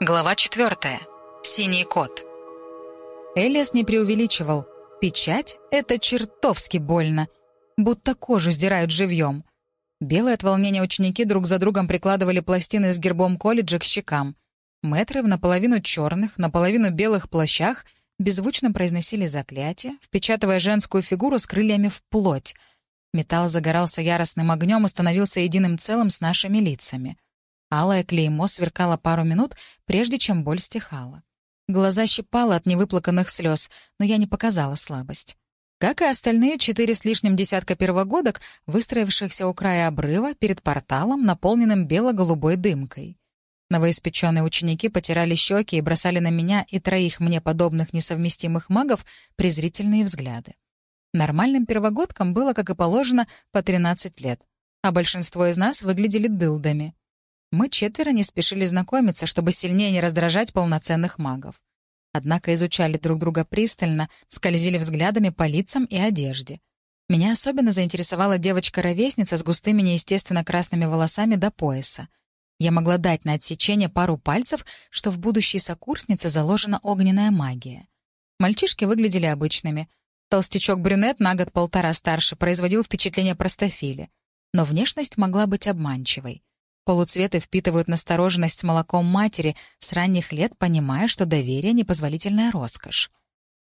Глава 4. Синий кот. Элиас не преувеличивал. Печать — это чертовски больно. Будто кожу сдирают живьем. Белые от волнения ученики друг за другом прикладывали пластины с гербом колледжа к щекам. Мэтры в наполовину черных, наполовину белых плащах беззвучно произносили заклятие, впечатывая женскую фигуру с крыльями в плоть. Металл загорался яростным огнем и становился единым целым с нашими лицами — Алое клеймо сверкало пару минут, прежде чем боль стихала. Глаза щипало от невыплаканных слез, но я не показала слабость. Как и остальные четыре с лишним десятка первогодок, выстроившихся у края обрыва перед порталом, наполненным бело-голубой дымкой. Новоиспеченные ученики потирали щеки и бросали на меня и троих мне подобных несовместимых магов презрительные взгляды. Нормальным первогодкам было, как и положено, по 13 лет, а большинство из нас выглядели дылдами. Мы четверо не спешили знакомиться, чтобы сильнее не раздражать полноценных магов. Однако изучали друг друга пристально, скользили взглядами по лицам и одежде. Меня особенно заинтересовала девочка-ровесница с густыми неестественно красными волосами до пояса. Я могла дать на отсечение пару пальцев, что в будущей сокурснице заложена огненная магия. Мальчишки выглядели обычными. Толстячок-брюнет на год-полтора старше производил впечатление простофили. Но внешность могла быть обманчивой. Полуцветы впитывают настороженность молоком матери, с ранних лет понимая, что доверие — непозволительная роскошь.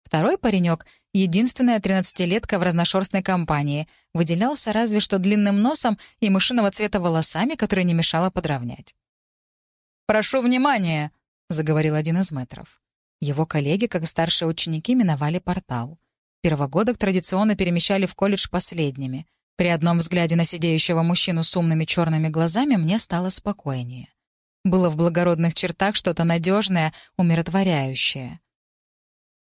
Второй паренек, единственная тринадцатилетка в разношерстной компании, выделялся разве что длинным носом и мышиного цвета волосами, которые не мешало подровнять. «Прошу внимания!» — заговорил один из метров. Его коллеги, как старшие ученики, миновали портал. Первогодок традиционно перемещали в колледж последними. При одном взгляде на сидеющего мужчину с умными черными глазами мне стало спокойнее. Было в благородных чертах что-то надежное, умиротворяющее.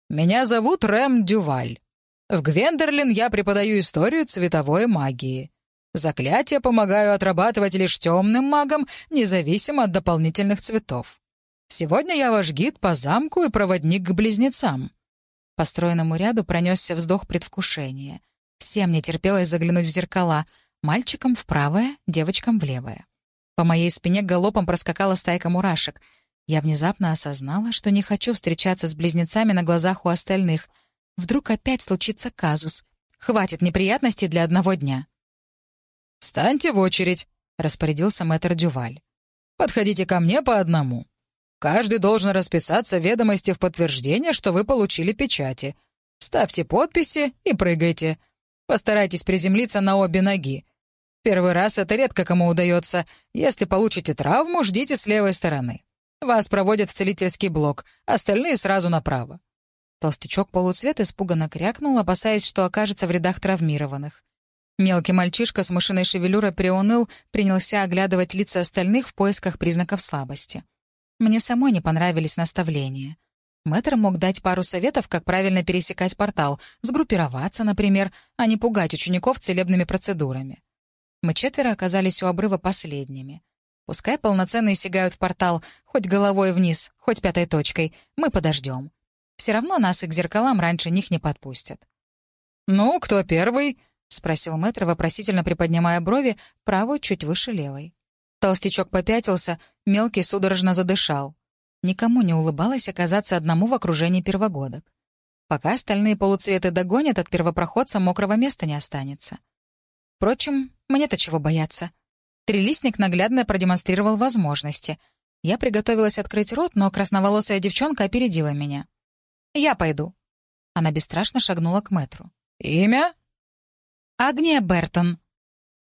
«Меня зовут Рэм Дюваль. В Гвендерлин я преподаю историю цветовой магии. Заклятия помогаю отрабатывать лишь темным магам, независимо от дополнительных цветов. Сегодня я ваш гид по замку и проводник к близнецам». По стройному ряду пронесся вздох предвкушения — Всем не терпелось заглянуть в зеркала. Мальчикам в правое, девочкам в левое. По моей спине галопом проскакала стайка мурашек. Я внезапно осознала, что не хочу встречаться с близнецами на глазах у остальных. Вдруг опять случится казус. Хватит неприятностей для одного дня. «Встаньте в очередь», — распорядился мэтр Дюваль. «Подходите ко мне по одному. Каждый должен расписаться в ведомости в подтверждение, что вы получили печати. Ставьте подписи и прыгайте. Постарайтесь приземлиться на обе ноги. Первый раз это редко кому удается. Если получите травму, ждите с левой стороны. Вас проводят в целительский блок, остальные сразу направо». Толстячок полуцвет испуганно крякнул, опасаясь, что окажется в рядах травмированных. Мелкий мальчишка с мышиной шевелюрой приуныл, принялся оглядывать лица остальных в поисках признаков слабости. Мне самой не понравились наставления. Мэтр мог дать пару советов, как правильно пересекать портал, сгруппироваться, например, а не пугать учеников целебными процедурами. Мы четверо оказались у обрыва последними. Пускай полноценные сигают в портал, хоть головой вниз, хоть пятой точкой, мы подождем. Все равно нас и к зеркалам раньше них не подпустят. «Ну, кто первый?» — спросил мэтр, вопросительно приподнимая брови, правую чуть выше левой. Толстячок попятился, мелкий судорожно задышал. Никому не улыбалось оказаться одному в окружении первогодок. Пока остальные полуцветы догонят, от первопроходца мокрого места не останется. Впрочем, мне-то чего бояться. Трилистник наглядно продемонстрировал возможности. Я приготовилась открыть рот, но красноволосая девчонка опередила меня. «Я пойду». Она бесстрашно шагнула к мэтру. «Имя?» «Агния Бертон».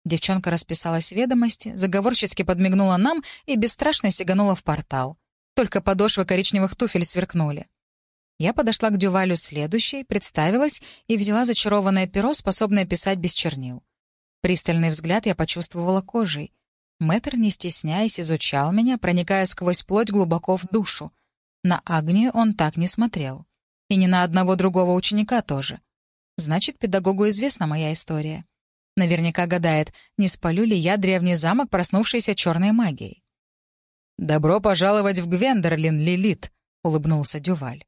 Девчонка расписалась в ведомости, заговорчески подмигнула нам и бесстрашно сиганула в портал. Только подошвы коричневых туфель сверкнули. Я подошла к Дювалю следующей, представилась и взяла зачарованное перо, способное писать без чернил. Пристальный взгляд я почувствовала кожей. Мэтр, не стесняясь, изучал меня, проникая сквозь плоть глубоко в душу. На Агнию он так не смотрел. И ни на одного другого ученика тоже. Значит, педагогу известна моя история. Наверняка гадает, не спалю ли я древний замок, проснувшийся черной магией. «Добро пожаловать в Гвендерлин, Лилит», — улыбнулся Дюваль.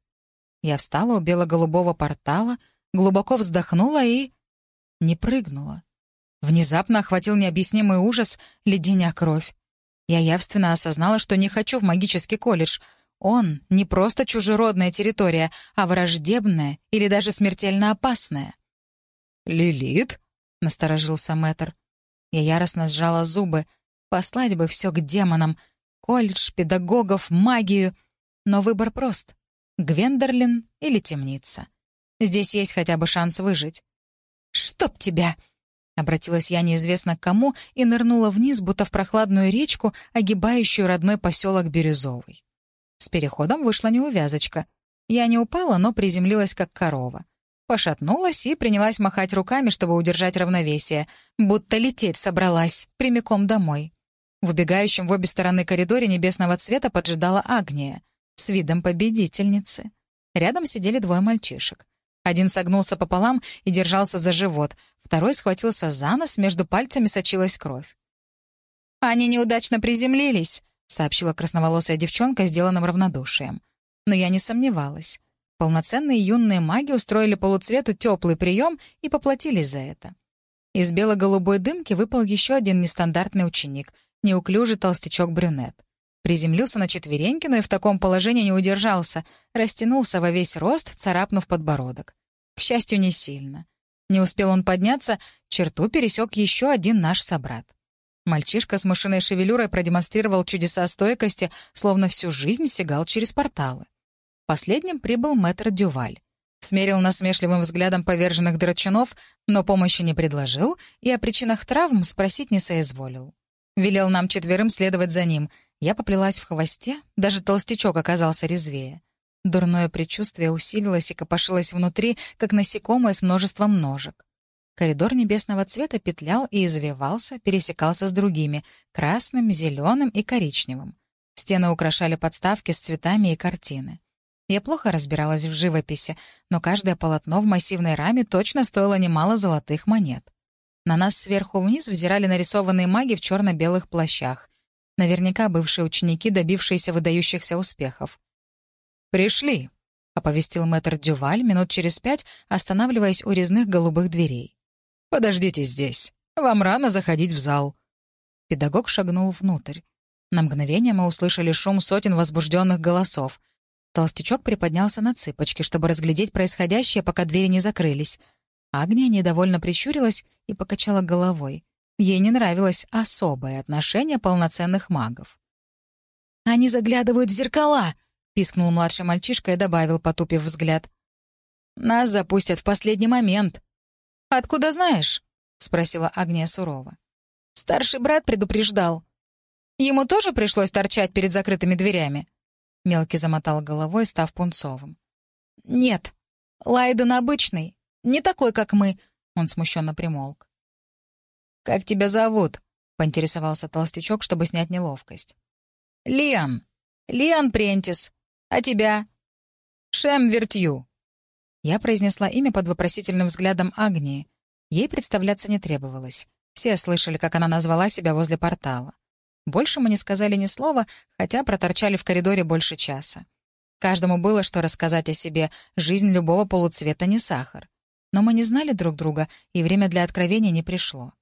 Я встала у бело-голубого портала, глубоко вздохнула и... не прыгнула. Внезапно охватил необъяснимый ужас, леденя кровь. Я явственно осознала, что не хочу в магический колледж. Он не просто чужеродная территория, а враждебная или даже смертельно опасная. «Лилит?» — насторожился мэтр. Я яростно сжала зубы. Послать бы все к демонам. Колледж, педагогов, магию. Но выбор прост. Гвендерлин или темница. Здесь есть хотя бы шанс выжить. «Чтоб тебя!» Обратилась я неизвестно к кому и нырнула вниз, будто в прохладную речку, огибающую родной поселок Бирюзовый. С переходом вышла неувязочка. Я не упала, но приземлилась как корова. Пошатнулась и принялась махать руками, чтобы удержать равновесие, будто лететь собралась, прямиком домой. В убегающем в обе стороны коридоре небесного цвета поджидала Агния с видом победительницы. Рядом сидели двое мальчишек. Один согнулся пополам и держался за живот, второй схватился за нос, между пальцами сочилась кровь. «Они неудачно приземлились», — сообщила красноволосая девчонка, сделанным равнодушием. Но я не сомневалась. Полноценные юные маги устроили полуцвету теплый прием и поплатились за это. Из бело-голубой дымки выпал еще один нестандартный ученик, неуклюжий толстячок-брюнет. Приземлился на четвереньки, но и в таком положении не удержался, растянулся во весь рост, царапнув подбородок. К счастью, не сильно. Не успел он подняться, черту пересек еще один наш собрат. Мальчишка с мышиной шевелюрой продемонстрировал чудеса стойкости, словно всю жизнь сигал через порталы. Последним прибыл мэтр Дюваль. Смерил насмешливым взглядом поверженных драчунов, но помощи не предложил и о причинах травм спросить не соизволил. Велел нам четверым следовать за ним — я поплелась в хвосте, даже толстячок оказался резвее. Дурное предчувствие усилилось и копошилось внутри, как насекомое с множеством ножек. Коридор небесного цвета петлял и извивался, пересекался с другими — красным, зеленым и коричневым. Стены украшали подставки с цветами и картины. Я плохо разбиралась в живописи, но каждое полотно в массивной раме точно стоило немало золотых монет. На нас сверху вниз взирали нарисованные маги в черно-белых плащах. Наверняка бывшие ученики, добившиеся выдающихся успехов. «Пришли», — оповестил мэтр Дюваль минут через пять, останавливаясь у резных голубых дверей. «Подождите здесь. Вам рано заходить в зал». Педагог шагнул внутрь. На мгновение мы услышали шум сотен возбужденных голосов. Толстячок приподнялся на цыпочки, чтобы разглядеть происходящее, пока двери не закрылись. Агния недовольно прищурилась и покачала головой. Ей не нравилось особое отношение полноценных магов. «Они заглядывают в зеркала!» — пискнул младший мальчишка и добавил, потупив взгляд. «Нас запустят в последний момент». «Откуда знаешь?» — спросила Агния сурово. «Старший брат предупреждал. Ему тоже пришлось торчать перед закрытыми дверями?» Мелкий замотал головой, став пунцовым. «Нет, Лайден обычный, не такой, как мы», — он смущенно примолк. «Как тебя зовут?» — поинтересовался толстячок, чтобы снять неловкость. «Лиан. Лиан Прентис. А тебя?» «Шем Вертью». Я произнесла имя под вопросительным взглядом Агнии. Ей представляться не требовалось. Все слышали, как она назвала себя возле портала. Больше мы не сказали ни слова, хотя проторчали в коридоре больше часа. Каждому было что рассказать о себе, жизнь любого полуцвета не сахар. Но мы не знали друг друга, и время для откровения не пришло.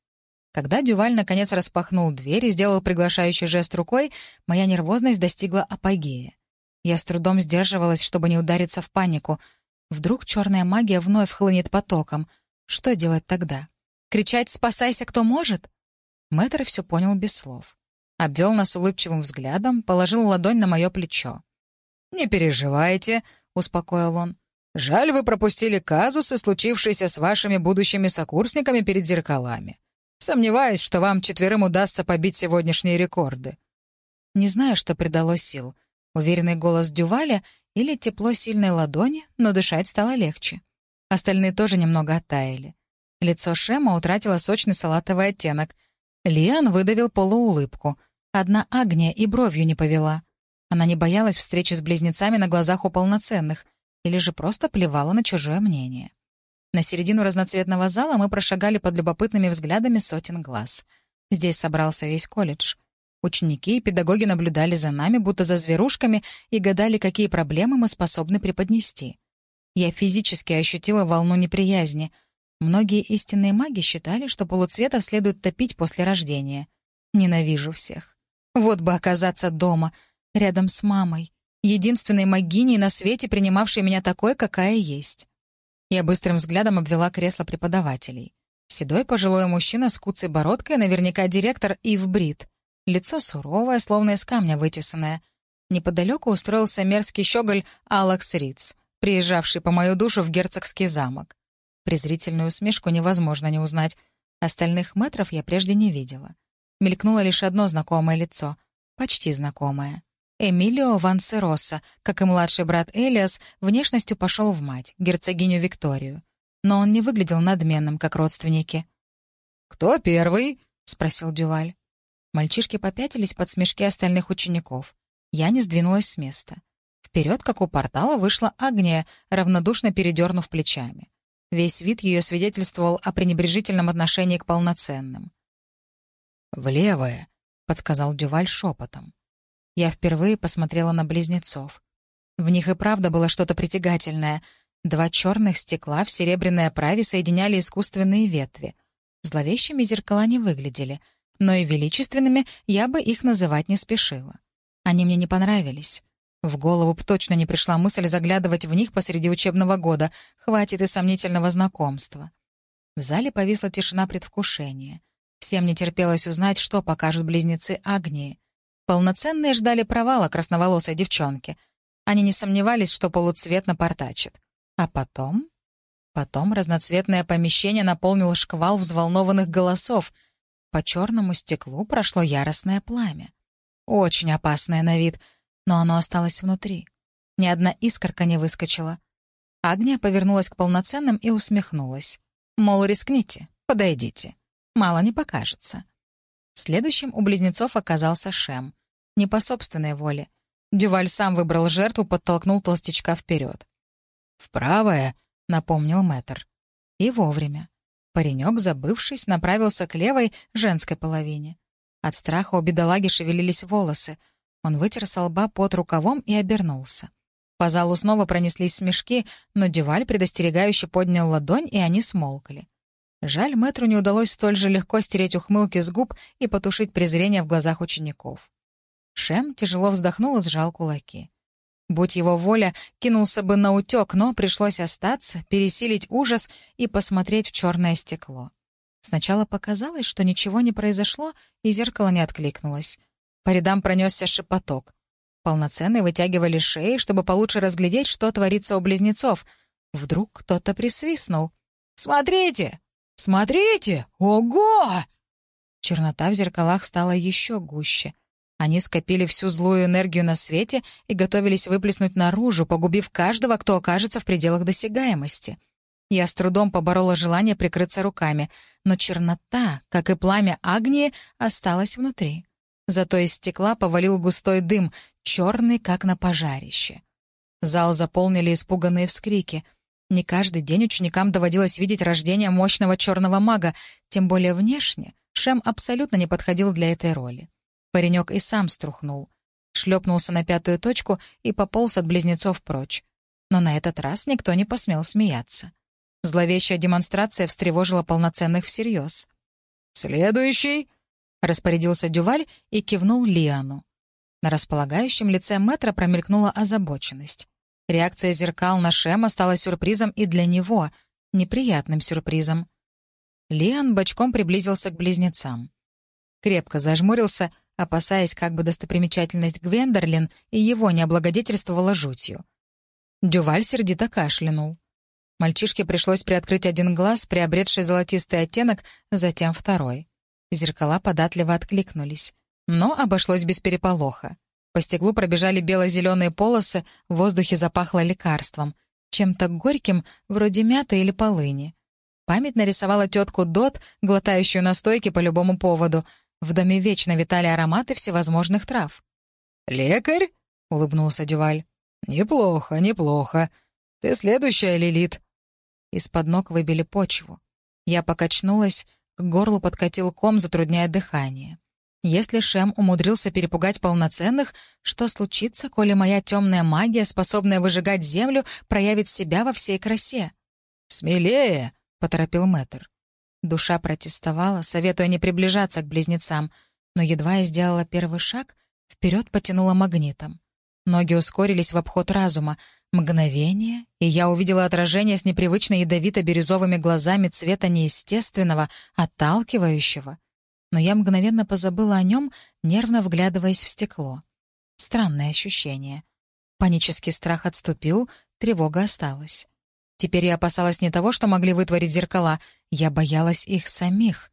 Когда Дюваль наконец распахнул дверь и сделал приглашающий жест рукой, моя нервозность достигла апогея. Я с трудом сдерживалась, чтобы не удариться в панику. Вдруг черная магия вновь хлынет потоком. Что делать тогда? Кричать «Спасайся, кто может?» Мэтр все понял без слов. Обвел нас улыбчивым взглядом, положил ладонь на мое плечо. «Не переживайте», — успокоил он. «Жаль, вы пропустили казусы, случившиеся с вашими будущими сокурсниками перед зеркалами. Сомневаюсь, что вам четверым удастся побить сегодняшние рекорды». Не знаю, что придало сил. Уверенный голос Дюваля или тепло сильной ладони, но дышать стало легче. Остальные тоже немного оттаяли. Лицо Шема утратило сочный салатовый оттенок. Лиан выдавил полуулыбку. Одна Агния и бровью не повела. Она не боялась встречи с близнецами на глазах у полноценных или же просто плевала на чужое мнение. На середину разноцветного зала мы прошагали под любопытными взглядами сотен глаз. Здесь собрался весь колледж. Ученики и педагоги наблюдали за нами, будто за зверушками, и гадали, какие проблемы мы способны преподнести. Я физически ощутила волну неприязни. Многие истинные маги считали, что полуцветов следует топить после рождения. Ненавижу всех. Вот бы оказаться дома, рядом с мамой, единственной могиней на свете, принимавшей меня такой, какая есть. Я быстрым взглядом обвела кресло преподавателей. Седой пожилой мужчина с куцей бородкой, наверняка директор Ив Брит. Лицо суровое, словно из камня вытесанное. Неподалеку устроился мерзкий щеголь Алекс Риц, приезжавший по мою душу в герцогский замок. Презрительную усмешку невозможно не узнать. Остальных метров я прежде не видела. Мелькнуло лишь одно знакомое лицо. Почти знакомое. Эмилио Вансероса, как и младший брат Элиас, внешностью пошел в мать, герцогиню Викторию. Но он не выглядел надменным, как родственники. «Кто первый?» — спросил Дюваль. Мальчишки попятились под смешки остальных учеников. Я не сдвинулась с места. Вперед, как у портала, вышла Агния, равнодушно передернув плечами. Весь вид ее свидетельствовал о пренебрежительном отношении к полноценным. «В левое», — подсказал Дюваль шепотом. Я впервые посмотрела на близнецов. В них и правда было что-то притягательное. Два черных стекла в серебряной оправе соединяли искусственные ветви. Зловещими зеркала не выглядели, но и величественными я бы их называть не спешила. Они мне не понравились. В голову б точно не пришла мысль заглядывать в них посреди учебного года, хватит и сомнительного знакомства. В зале повисла тишина предвкушения. Всем не терпелось узнать, что покажут близнецы Агнии. Полноценные ждали провала красноволосой девчонки. Они не сомневались, что полуцвет напортачит. А потом... Потом разноцветное помещение наполнил шквал взволнованных голосов. По черному стеклу прошло яростное пламя. Очень опасное на вид — но оно осталось внутри. Ни одна искорка не выскочила. Агния повернулась к полноценным и усмехнулась. Мол, рискните, подойдите. Мало не покажется. Следующим у близнецов оказался Шем. Не по собственной воле. Дюваль сам выбрал жертву, подтолкнул толстячка вперед. «В правое», — напомнил мэтр. И вовремя. Паренек, забывшись, направился к левой, женской половине. От страха у бедолаги шевелились волосы. Он вытер со лба под рукавом и обернулся. По залу снова пронеслись смешки, но Дюваль предостерегающе поднял ладонь, и они смолкли. Жаль, мэтру не удалось столь же легко стереть ухмылки с губ и потушить презрение в глазах учеников. Шем тяжело вздохнул и сжал кулаки. Будь его воля, кинулся бы на утек, но пришлось остаться, пересилить ужас и посмотреть в черное стекло. Сначала показалось, что ничего не произошло, и зеркало не откликнулось. По рядам пронесся шепоток. Полноценные вытягивали шеи, чтобы получше разглядеть, что творится у близнецов. Вдруг кто-то присвистнул. «Смотрите! Смотрите! Ого!» Чернота в зеркалах стала еще гуще. Они скопили всю злую энергию на свете и готовились выплеснуть наружу, погубив каждого, кто окажется в пределах досягаемости. Я с трудом поборола желание прикрыться руками, но чернота, как и пламя Агнии, осталась внутри. Зато из стекла повалил густой дым, черный, как на пожарище. Зал заполнили испуганные вскрики. Не каждый день ученикам доводилось видеть рождение мощного черного мага, тем более внешне Шем абсолютно не подходил для этой роли. Паренек и сам струхнул. Шлепнулся на пятую точку и пополз от близнецов прочь. Но на этот раз никто не посмел смеяться. Зловещая демонстрация встревожила полноценных всерьез. «Следующий!» — распорядился Дюваль и кивнул Лиану. На располагающем лице мэтра промелькнула озабоченность. Реакция зеркал на Шема стала сюрпризом и для него, неприятным сюрпризом. Лиан бочком приблизился к близнецам. Крепко зажмурился, опасаясь, как бы достопримечательность Гвендерлин и его не облагодетельствовала жутью. Дюваль сердито кашлянул. Мальчишке пришлось приоткрыть один глаз, приобретший золотистый оттенок, затем второй. Зеркала податливо откликнулись. Но обошлось без переполоха. По стеклу пробежали бело-зеленые полосы, в воздухе запахло лекарством. Чем-то горьким, вроде мяты или полыни. Память нарисовала тетку Дот, глотающую настойки по любому поводу. В доме вечно витали ароматы всевозможных трав. «Лекарь?» — улыбнулся Дюваль. «Неплохо, неплохо. Ты следующая, Лилит». Из-под ног выбили почву. Я покачнулась, к горлу подкатил ком, затрудняя дыхание. Если Шем умудрился перепугать полноценных, что случится, коли моя темная магия, способная выжигать землю, проявит себя во всей красе? «Смелее!» — поторопил мэтр. Душа протестовала, советуя не приближаться к близнецам, но едва я сделала первый шаг, вперед потянула магнитом. Ноги ускорились в обход разума. Мгновение, и я увидела отражение с непривычно ядовито-бирюзовыми глазами цвета неестественного, отталкивающего. Но я мгновенно позабыла о нем, нервно вглядываясь в стекло. Странное ощущение. Панический страх отступил, тревога осталась. Теперь я опасалась не того, что могли вытворить зеркала, я боялась их самих.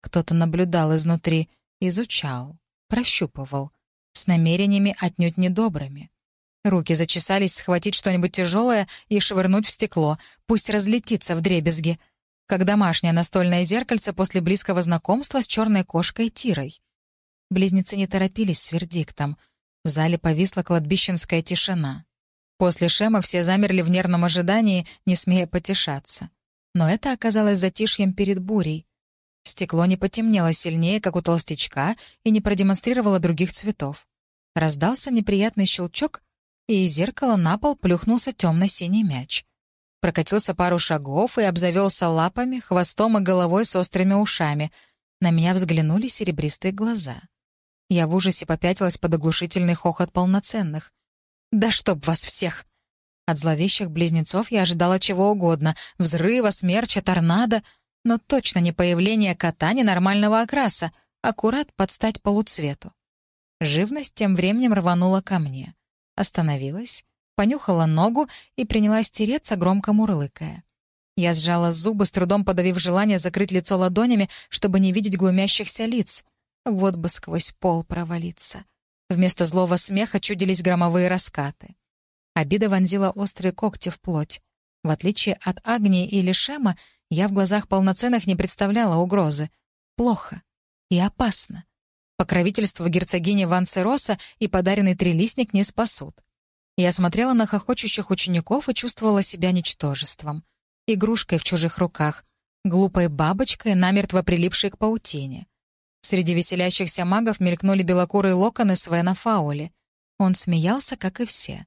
Кто-то наблюдал изнутри, изучал, прощупывал, с намерениями отнюдь недобрыми. Руки зачесались схватить что-нибудь тяжелое и швырнуть в стекло, пусть разлетится в дребезги, как домашнее настольное зеркальце после близкого знакомства с черной кошкой Тирой. Близнецы не торопились с вердиктом. В зале повисла кладбищенская тишина. После Шема все замерли в нервном ожидании, не смея потешаться. Но это оказалось затишьем перед бурей. Стекло не потемнело сильнее, как у толстячка, и не продемонстрировало других цветов. Раздался неприятный щелчок, и из зеркала на пол плюхнулся темно-синий мяч. Прокатился пару шагов и обзавелся лапами, хвостом и головой с острыми ушами. На меня взглянули серебристые глаза. Я в ужасе попятилась под оглушительный хохот полноценных. «Да чтоб вас всех!» От зловещих близнецов я ожидала чего угодно — взрыва, смерча, торнадо, но точно не появление кота ненормального окраса, аккурат под стать полуцвету. Живность тем временем рванула ко мне. Остановилась, понюхала ногу и принялась тереться, громко мурлыкая. Я сжала зубы, с трудом подавив желание закрыть лицо ладонями, чтобы не видеть глумящихся лиц. Вот бы сквозь пол провалиться. Вместо злого смеха чудились громовые раскаты. Обида вонзила острые когти в плоть. В отличие от Агнии или Шема, я в глазах полноценных не представляла угрозы. Плохо и опасно. Покровительство герцогини Вансероса и подаренный трилистник не спасут. Я смотрела на хохочущих учеников и чувствовала себя ничтожеством. Игрушкой в чужих руках, глупой бабочкой, намертво прилипшей к паутине. Среди веселящихся магов мелькнули белокурые локоны Свена Фаули. Он смеялся, как и все.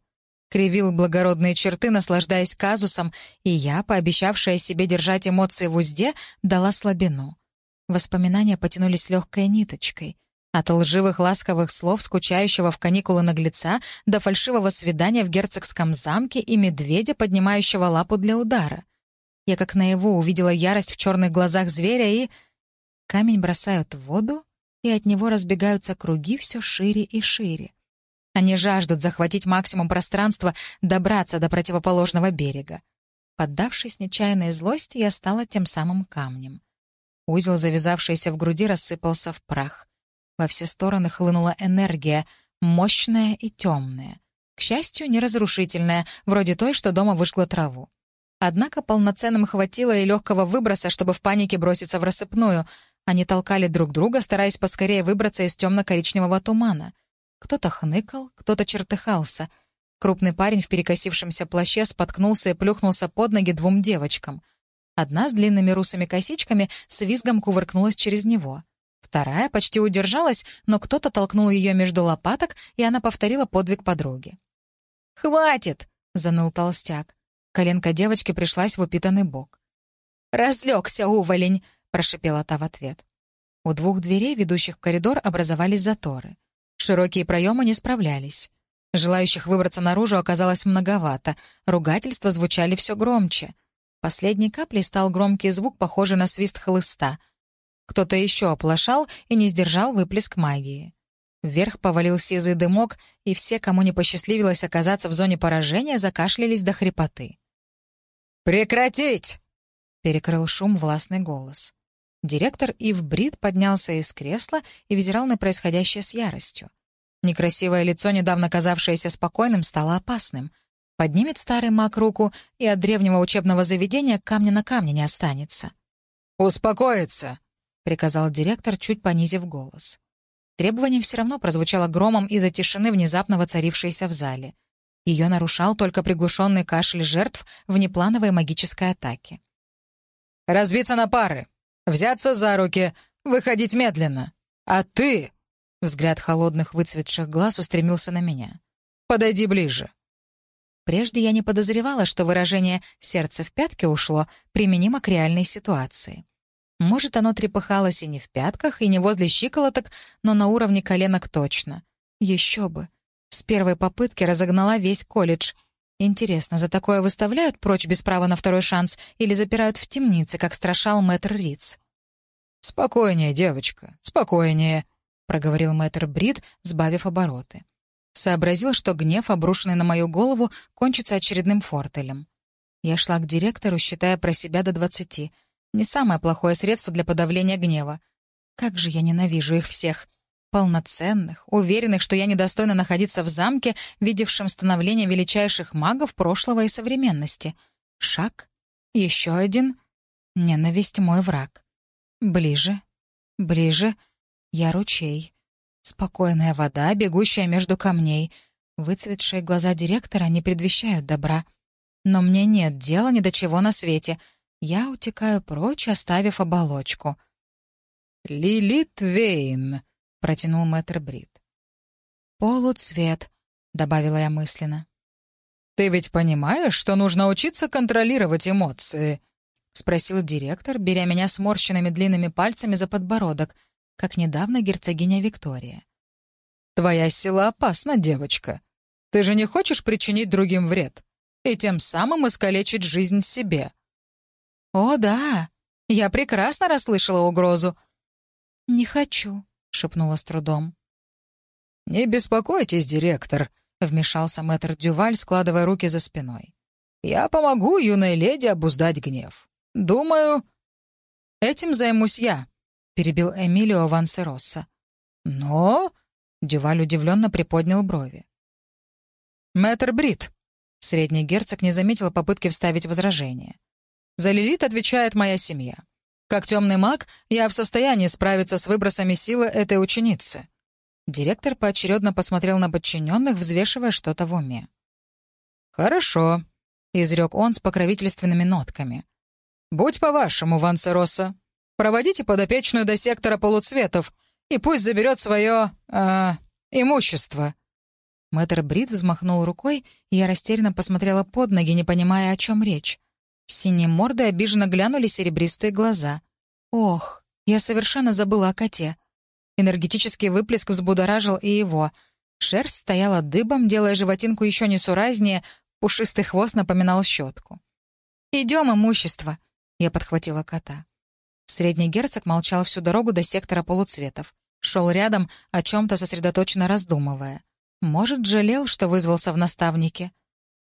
Кривил благородные черты, наслаждаясь казусом, и я, пообещавшая себе держать эмоции в узде, дала слабину. Воспоминания потянулись легкой ниточкой — от лживых ласковых слов скучающего в каникулы наглеца до фальшивого свидания в герцогском замке и медведя, поднимающего лапу для удара. Я как наяву увидела ярость в черных глазах зверя и... Камень бросают в воду, и от него разбегаются круги все шире и шире. Они жаждут захватить максимум пространства, добраться до противоположного берега. Поддавшись нечаянной злости, я стала тем самым камнем. Узел, завязавшийся в груди, рассыпался в прах. Во все стороны хлынула энергия, мощная и темная. К счастью, не разрушительная, вроде той, что дома выжгла траву. Однако полноценным хватило и легкого выброса, чтобы в панике броситься в рассыпную. Они толкали друг друга, стараясь поскорее выбраться из темно-коричневого тумана. Кто-то хныкал, кто-то чертыхался. Крупный парень в перекосившемся плаще споткнулся и плюхнулся под ноги двум девочкам. Одна с длинными русыми косичками с визгом кувыркнулась через него. Вторая почти удержалась, но кто-то толкнул ее между лопаток, и она повторила подвиг подруги. «Хватит!» — заныл толстяк. Коленка девочки пришлась в упитанный бок. «Разлегся, уволень!» — прошипела та в ответ. У двух дверей, ведущих в коридор, образовались заторы. Широкие проемы не справлялись. Желающих выбраться наружу оказалось многовато. Ругательства звучали все громче. Последней каплей стал громкий звук, похожий на свист хлыста — кто-то еще оплошал и не сдержал выплеск магии. Вверх повалил сизый дымок, и все, кому не посчастливилось оказаться в зоне поражения, закашлялись до хрипоты. «Прекратить!» — перекрыл шум властный голос. Директор Ив Брид поднялся из кресла и взирал на происходящее с яростью. Некрасивое лицо, недавно казавшееся спокойным, стало опасным. Поднимет старый маг руку, и от древнего учебного заведения камня на камне не останется. «Успокоиться!» — приказал директор, чуть понизив голос. Требование все равно прозвучало громом из-за тишины, внезапно воцарившейся в зале. Ее нарушал только приглушенный кашель жертв внеплановой магической атаки. «Разбиться на пары! Взяться за руки! Выходить медленно! А ты...» Взгляд холодных выцветших глаз устремился на меня. «Подойди ближе!» Прежде я не подозревала, что выражение «сердце в пятке ушло» применимо к реальной ситуации. Может, оно трепыхалось и не в пятках, и не возле щиколоток, но на уровне коленок точно. Еще бы. С первой попытки разогнала весь колледж. Интересно, за такое выставляют прочь без права на второй шанс или запирают в темнице, как страшал мэтр Риц? «Спокойнее, девочка, спокойнее», — проговорил мэтр Брид, сбавив обороты. Сообразил, что гнев, обрушенный на мою голову, кончится очередным фортелем. Я шла к директору, считая про себя до двадцати. Не самое плохое средство для подавления гнева. Как же я ненавижу их всех. Полноценных, уверенных, что я недостойна находиться в замке, видевшем становление величайших магов прошлого и современности. Шаг. Еще один. Ненависть — мой враг. Ближе. Ближе. Я ручей. Спокойная вода, бегущая между камней. Выцветшие глаза директора не предвещают добра. Но мне нет дела ни до чего на свете. Я утекаю прочь, оставив оболочку. «Лилит Вейн», — протянул мэтр Брит. «Полуцвет», — добавила я мысленно. «Ты ведь понимаешь, что нужно учиться контролировать эмоции?» — спросил директор, беря меня сморщенными длинными пальцами за подбородок — как недавно герцогиня Виктория. «Твоя сила опасна, девочка. Ты же не хочешь причинить другим вред и тем самым искалечить жизнь себе?» «О, да, я прекрасно расслышала угрозу». «Не хочу», — шепнула с трудом. «Не беспокойтесь, директор», — вмешался мэтр Дюваль, складывая руки за спиной. «Я помогу юной леди обуздать гнев. Думаю, этим займусь я». — перебил Эмилио Вансеросса. «Но...» — Дюваль удивленно приподнял брови. «Мэтр Брит», — средний герцог не заметил попытки вставить возражение. «За Лилит отвечает моя семья. Как темный маг, я в состоянии справиться с выбросами силы этой ученицы». Директор поочередно посмотрел на подчиненных, взвешивая что-то в уме. «Хорошо», — изрек он с покровительственными нотками. «Будь по-вашему, Вансероса. Проводите подопечную до сектора полуцветов, и пусть заберет свое... Э, имущество». Мэтр Брит взмахнул рукой, и я растерянно посмотрела под ноги, не понимая, о чем речь. Синие морды обиженно глянули серебристые глаза. «Ох, я совершенно забыла о коте». Энергетический выплеск взбудоражил и его. Шерсть стояла дыбом, делая животинку еще несуразнее, пушистый хвост напоминал щетку. «Идем, имущество!» — я подхватила кота. Средний герцог молчал всю дорогу до сектора полуцветов. Шел рядом, о чем-то сосредоточенно раздумывая. Может, жалел, что вызвался в наставнике.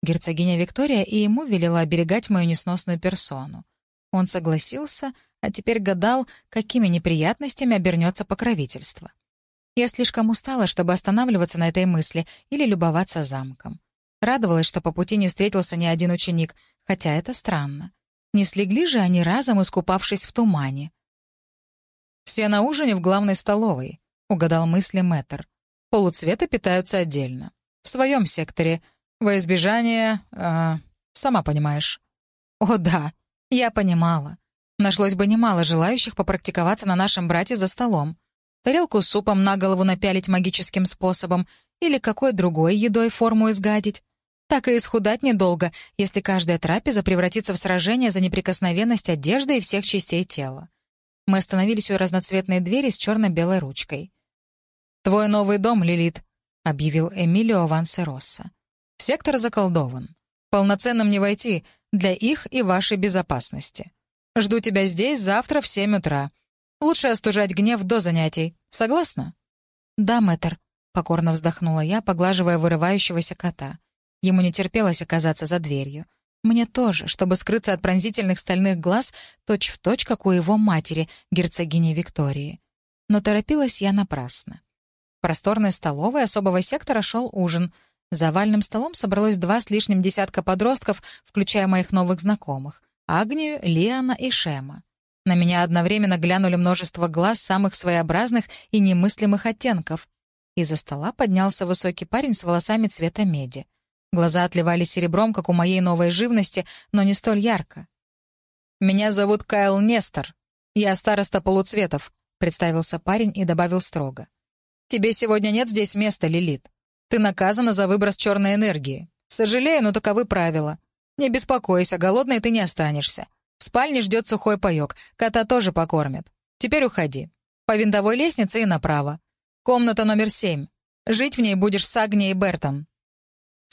Герцогиня Виктория и ему велела оберегать мою несносную персону. Он согласился, а теперь гадал, какими неприятностями обернется покровительство. Я слишком устала, чтобы останавливаться на этой мысли или любоваться замком. Радовалась, что по пути не встретился ни один ученик, хотя это странно. Не слегли же они разом, искупавшись в тумане. «Все на ужине в главной столовой», — угадал мысли мэтр. «Полуцветы питаются отдельно. В своем секторе. Во избежание... Э, сама понимаешь». «О да, я понимала. Нашлось бы немало желающих попрактиковаться на нашем брате за столом. Тарелку с супом на голову напялить магическим способом или какой другой едой форму изгадить. Так и исхудать недолго, если каждая трапеза превратится в сражение за неприкосновенность одежды и всех частей тела. Мы остановились у разноцветной двери с черно-белой ручкой. «Твой новый дом, Лилит», — объявил Эмилио Вансеросса. «Сектор заколдован. Полноценным не войти для их и вашей безопасности. Жду тебя здесь завтра в семь утра. Лучше остужать гнев до занятий. Согласна?» «Да, мэтр», — покорно вздохнула я, поглаживая вырывающегося кота. Ему не терпелось оказаться за дверью. Мне тоже, чтобы скрыться от пронзительных стальных глаз, точь-в-точь, точь, как у его матери, герцогини Виктории. Но торопилась я напрасно. В просторной столовой особого сектора шел ужин. За овальным столом собралось два с лишним десятка подростков, включая моих новых знакомых — Агнию, Лиана и Шема. На меня одновременно глянули множество глаз самых своеобразных и немыслимых оттенков. Из-за стола поднялся высокий парень с волосами цвета меди. Глаза отливали серебром, как у моей новой живности, но не столь ярко. «Меня зовут Кайл Нестор. Я староста полуцветов», — представился парень и добавил строго. «Тебе сегодня нет здесь места, Лилит. Ты наказана за выброс черной энергии. Сожалею, но таковы правила. Не беспокойся, голодной ты не останешься. В спальне ждет сухой паёк, кота тоже покормят. Теперь уходи. По винтовой лестнице и направо. Комната номер семь. Жить в ней будешь с Агнией Бертом».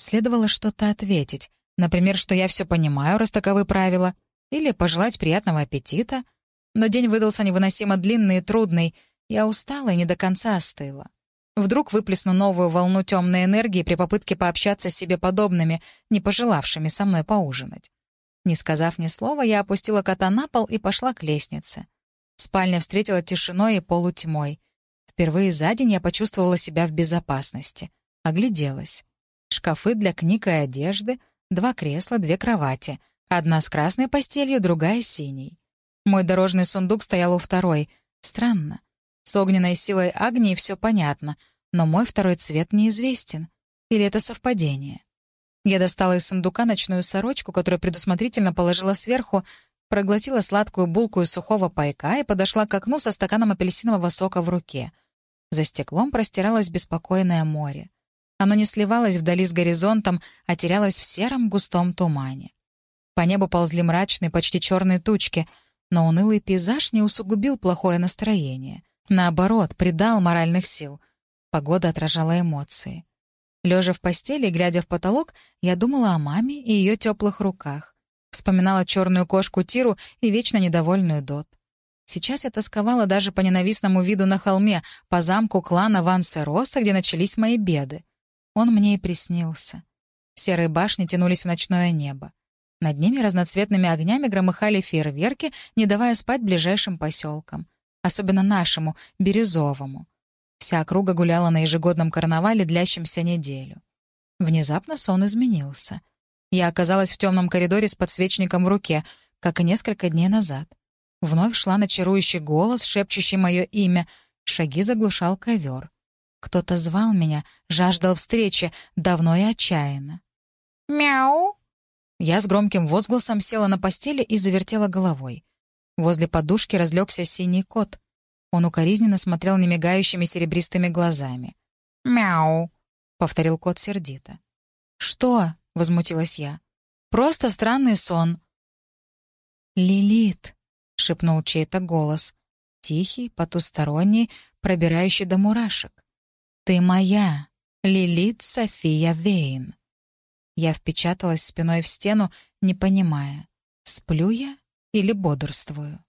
Следовало что-то ответить. Например, что я все понимаю, раз таковы правила. Или пожелать приятного аппетита. Но день выдался невыносимо длинный и трудный. Я устала и не до конца остыла. Вдруг выплесну новую волну темной энергии при попытке пообщаться с себе подобными, не пожелавшими со мной поужинать. Не сказав ни слова, я опустила кота на пол и пошла к лестнице. Спальня встретила тишиной и полутьмой. Впервые за день я почувствовала себя в безопасности. Огляделась. Шкафы для книг и одежды, два кресла, две кровати. Одна с красной постелью, другая с синей. Мой дорожный сундук стоял у второй. Странно. С огненной силой Агнии все понятно, но мой второй цвет неизвестен. Или это совпадение? Я достала из сундука ночную сорочку, которую предусмотрительно положила сверху, проглотила сладкую булку из сухого пайка и подошла к окну со стаканом апельсинового сока в руке. За стеклом простиралось беспокойное море. Оно не сливалось вдали с горизонтом, а терялось в сером густом тумане. По небу ползли мрачные, почти черные тучки, но унылый пейзаж не усугубил плохое настроение. Наоборот, придал моральных сил. Погода отражала эмоции. Лежа в постели и глядя в потолок, я думала о маме и ее теплых руках. Вспоминала черную кошку Тиру и вечно недовольную Дот. Сейчас я тосковала даже по ненавистному виду на холме, по замку клана Ван Сероса, где начались мои беды. Он мне и приснился. Серые башни тянулись в ночное небо. Над ними разноцветными огнями громыхали фейерверки, не давая спать ближайшим поселкам. Особенно нашему, Бирюзовому. Вся округа гуляла на ежегодном карнавале, длящемся неделю. Внезапно сон изменился. Я оказалась в темном коридоре с подсвечником в руке, как и несколько дней назад. Вновь шла на чарующий голос, шепчущий мое имя. Шаги заглушал ковер. Кто-то звал меня, жаждал встречи, давно и отчаянно. «Мяу!» Я с громким возгласом села на постели и завертела головой. Возле подушки разлегся синий кот. Он укоризненно смотрел немигающими серебристыми глазами. «Мяу!» — повторил кот сердито. «Что?» — возмутилась я. «Просто странный сон». «Лилит!» — шепнул чей-то голос. Тихий, потусторонний, пробирающий до мурашек. «Ты моя, Лилит София Вейн». Я впечаталась спиной в стену, не понимая, сплю я или бодрствую.